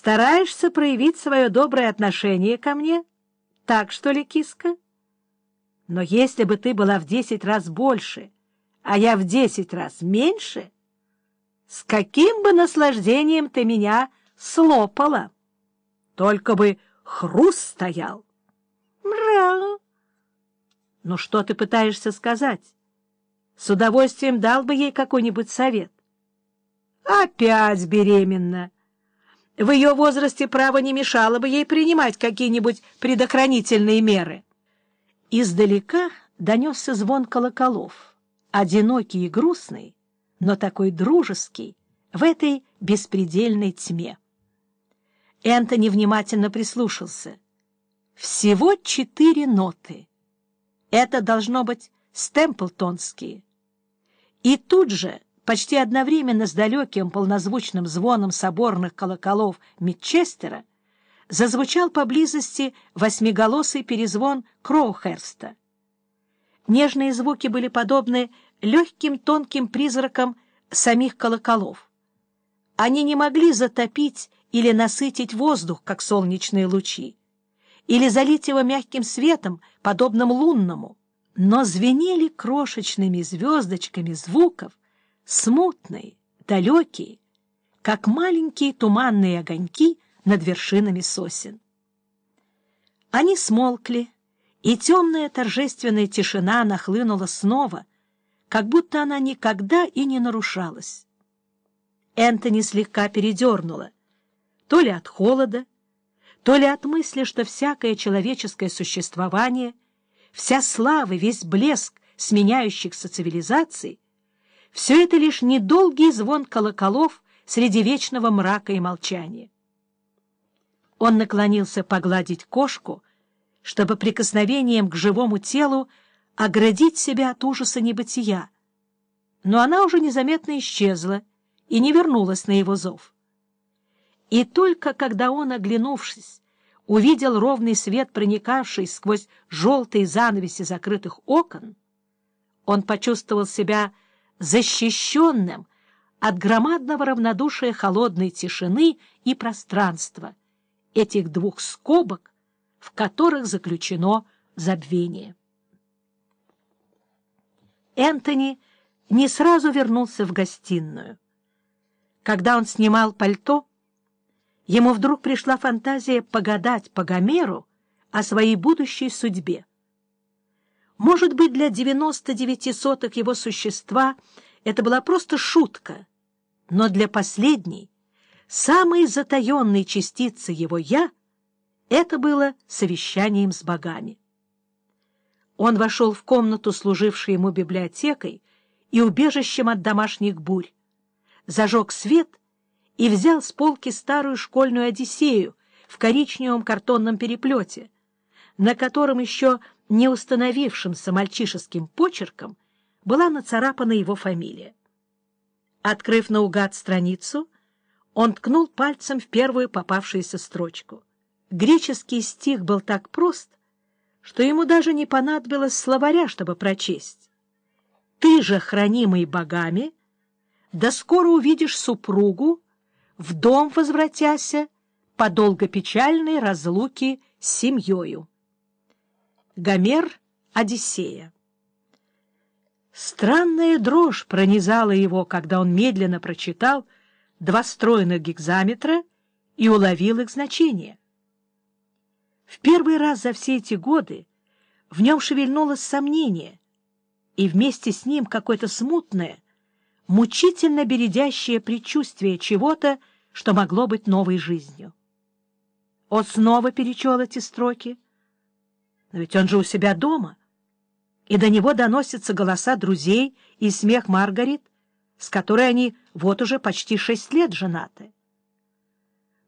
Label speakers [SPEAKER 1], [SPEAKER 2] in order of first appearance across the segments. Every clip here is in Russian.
[SPEAKER 1] Стараешься проявить свое доброе отношение ко мне? Так что ли, киска? Но если бы ты была в десять раз больше, а я в десять раз меньше, с каким бы наслаждением ты меня слопала? Только бы хруст стоял. Мра! Ну что ты пытаешься сказать? С удовольствием дал бы ей какой-нибудь совет. Опять беременна. В ее возрасте право не мешало бы ей принимать какие-нибудь предохранительные меры. Издалека донесся звон колоколов, одинокий и грустный, но такой дружеский в этой беспредельной тьме. Энтони внимательно прислушался. Всего четыре ноты. Это должно быть стемплтонские. И тут же почти одновременно с далеким полнозвучным звоном соборных колоколов Митчестера зазвучал поблизости восьмиголосый перезвон Кроухерста. Нежные звуки были подобны легким тонким призракам самих колоколов. Они не могли затопить или насытить воздух, как солнечные лучи, или залить его мягким светом, подобным лунному, но звенели крошечными звездочками звуков, смутные, далекие, как маленькие туманные огоньки над вершинами сосен. Они смолкли, и темная торжественная тишина нахлынула снова, как будто она никогда и не нарушалась. Энтони слегка передернула, то ли от холода, то ли от мысли, что всякое человеческое существование, вся слава, весь блеск сменяющихся цивилизаций все это лишь недолгий звон колоколов среди вечного мрака и молчания. Он наклонился погладить кошку, чтобы прикосновением к живому телу оградить себя от ужаса небытия. Но она уже незаметно исчезла и не вернулась на его зов. И только когда он, оглянувшись, увидел ровный свет, проникавший сквозь желтые занавеси закрытых окон, он почувствовал себя защищенным от громадного равнодушия холодной тишины и пространства, этих двух скобок, в которых заключено забвение. Энтони не сразу вернулся в гостиную. Когда он снимал пальто, ему вдруг пришла фантазия погадать по Гомеру о своей будущей судьбе. Может быть, для девяносто девяти соток его существа это была просто шутка, но для последней, самой затаенной частицы его «я» это было совещанием с богами. Он вошел в комнату, служившую ему библиотекой и убежищем от домашних бурь, зажег свет и взял с полки старую школьную «Одиссею» в коричневом картонном переплете, на котором еще не установившимся мальчишеским почерком была нацарапана его фамилия. Открыв наугад страницу, он ткнул пальцем в первую попавшуюся строчку. Греческий стих был так прост, что ему даже не понадобилось словаря, чтобы прочесть. «Ты же, хранимый богами, да скоро увидишь супругу, в дом возвратяся по долгопечальной разлуке с семьёю». Гомер «Одиссея». Странная дрожь пронизала его, когда он медленно прочитал два стройных гигзаметра и уловил их значение. В первый раз за все эти годы в нем шевельнулось сомнение, и вместе с ним какое-то смутное, мучительно бередящее предчувствие чего-то, что могло быть новой жизнью. Он снова перечел эти строки — но ведь он же у себя дома, и до него доносятся голоса друзей и смех Маргарит, с которой они вот уже почти шесть лет женаты.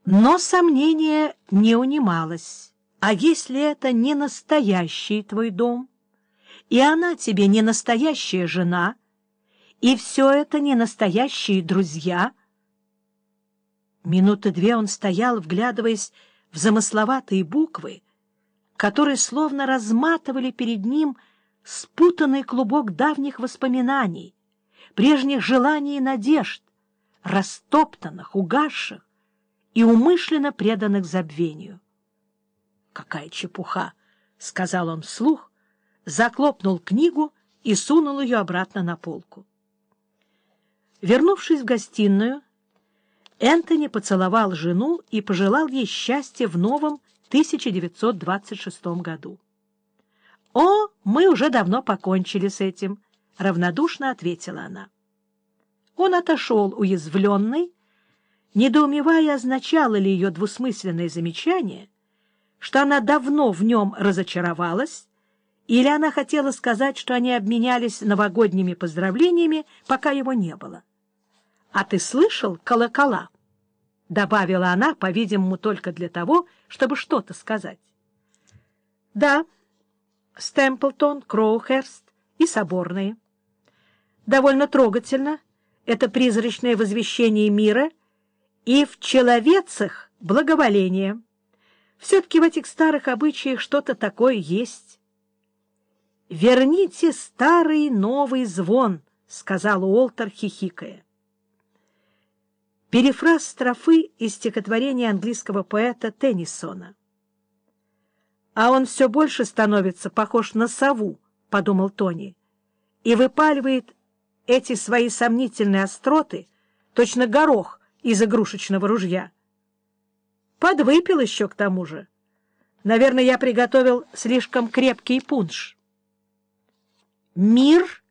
[SPEAKER 1] Но сомнение не унималось. А если это не настоящий твой дом, и она тебе не настоящая жена, и все это не настоящие друзья? Минуты две он стоял, вглядываясь в замысловатые буквы, которые словно разматывали перед ним спутанный клубок давних воспоминаний, прежних желаний и надежд, растоптанных, угасших и умышленно преданных забвению. — Какая чепуха! — сказал он вслух, заклопнул книгу и сунул ее обратно на полку. Вернувшись в гостиную, Энтони поцеловал жену и пожелал ей счастья в новом 1926 году. «О, мы уже давно покончили с этим», — равнодушно ответила она. Он отошел уязвленный, недоумевая, означало ли ее двусмысленное замечание, что она давно в нем разочаровалась, или она хотела сказать, что они обменялись новогодними поздравлениями, пока его не было. — А ты слышал колокола? — добавила она, по-видимому, только для того, чтобы что-то сказать. — Да, Стэмплтон, Кроухерст и Соборные. Довольно трогательно это призрачное возвещение мира и в человецах благоволение. Все-таки в этих старых обычаях что-то такое есть. «Верните старый новый звон», — сказал Уолтер, хихикая. Перефраз строфы из стихотворения английского поэта Теннисона. «А он все больше становится похож на сову», — подумал Тони, и выпаливает эти свои сомнительные остроты, точно горох из игрушечного ружья. Подвыпил еще к тому же. Наверное, я приготовил слишком крепкий пунш. «Мир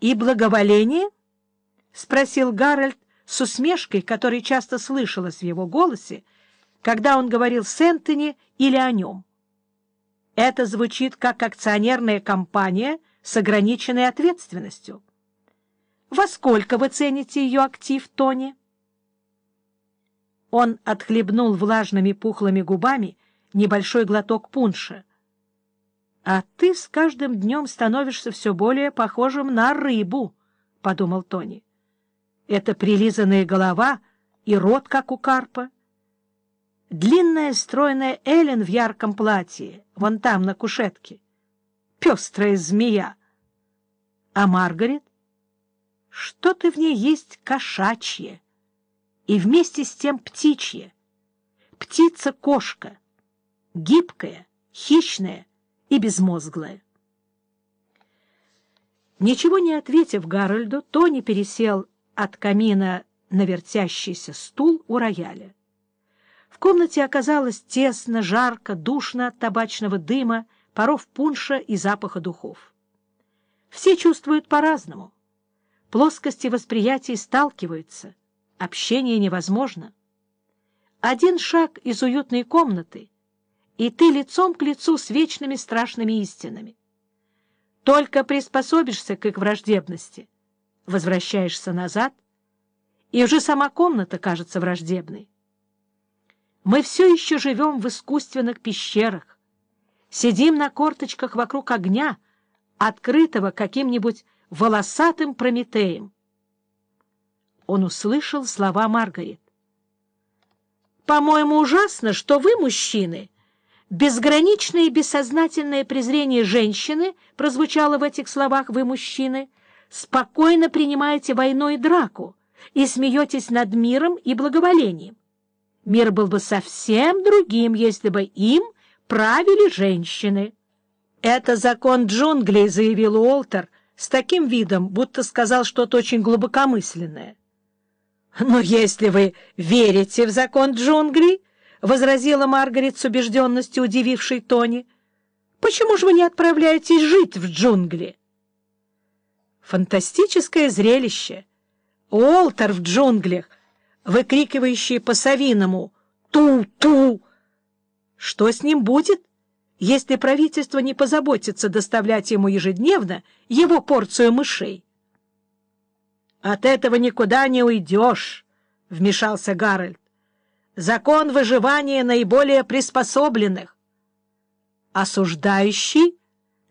[SPEAKER 1] и благоволение?» — спросил Гарольд с усмешкой, которая часто слышалась в его голосе, когда он говорил с Энтони или о нем. Это звучит как акционерная компания с ограниченной ответственностью. Во сколько вы цените ее актив, Тони? Он отхлебнул влажными пухлыми губами небольшой глоток пунша. — А ты с каждым днем становишься все более похожим на рыбу, — подумал Тони. — Это прилизанная голова и рот, как у карпа. Длинная стройная Эллен в ярком платье, вон там, на кушетке. Пестрая змея. А Маргарет? Что-то в ней есть кошачье и вместе с тем птичье. Птица-кошка, гибкая, хищная и безмозглая. Ничего не ответив Гарольду, Тони пересел от камина на вертящийся стул у рояля. В комнате оказалось тесно, жарко, душно от табачного дыма, паров пунша и запаха духов. Все чувствуют по-разному. Плоскости восприятий сталкиваются, общение невозможно. Один шаг из уютной комнаты, и ты лицом к лицу с вечными страшными истинами. Только приспособишься к их враждебности, возвращаешься назад, и уже сама комната кажется враждебной. Мы все еще живем в искусственных пещерах, сидим на корточках вокруг огня, открытого каким-нибудь волосатым Прометеем. Он услышал слова Маргарет. «По-моему, ужасно, что вы, мужчины, безграничное и бессознательное презрение женщины, прозвучало в этих словах «вы, мужчины», спокойно принимаете войну и драку и смеетесь над миром и благоволением. Мир был бы совсем другим, если бы им правили женщины. «Это закон джунглей», — заявил Уолтер, — с таким видом, будто сказал что-то очень глубокомысленное. «Но если вы верите в закон джунглей, — возразила Маргарет с убежденностью, удивившей Тони, — почему же вы не отправляетесь жить в джунгли? Фантастическое зрелище. Уолтер в джунглях, выкрикивающий по-совиному «Ту-ту!» Что с ним будет, если правительство не позаботится доставлять ему ежедневно его порцию мышей. — От этого никуда не уйдешь, — вмешался Гарольд. — Закон выживания наиболее приспособленных, осуждающий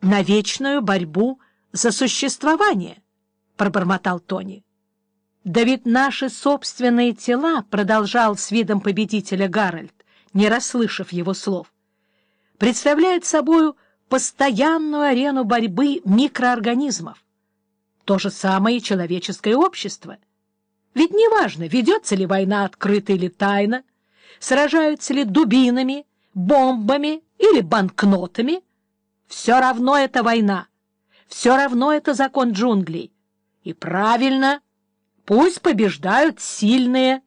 [SPEAKER 1] на вечную борьбу за существование, — пробормотал Тони. — Да ведь наши собственные тела, — продолжал с видом победителя Гарольд, не расслышав его слов, — представляет собой постоянную арену борьбы микроорганизмов. То же самое и человеческое общество. Ведь неважно, ведется ли война открыто или тайно, сражаются ли дубинами, бомбами или банкнотами, все равно это война, все равно это закон джунглей. И правильно, пусть побеждают сильные,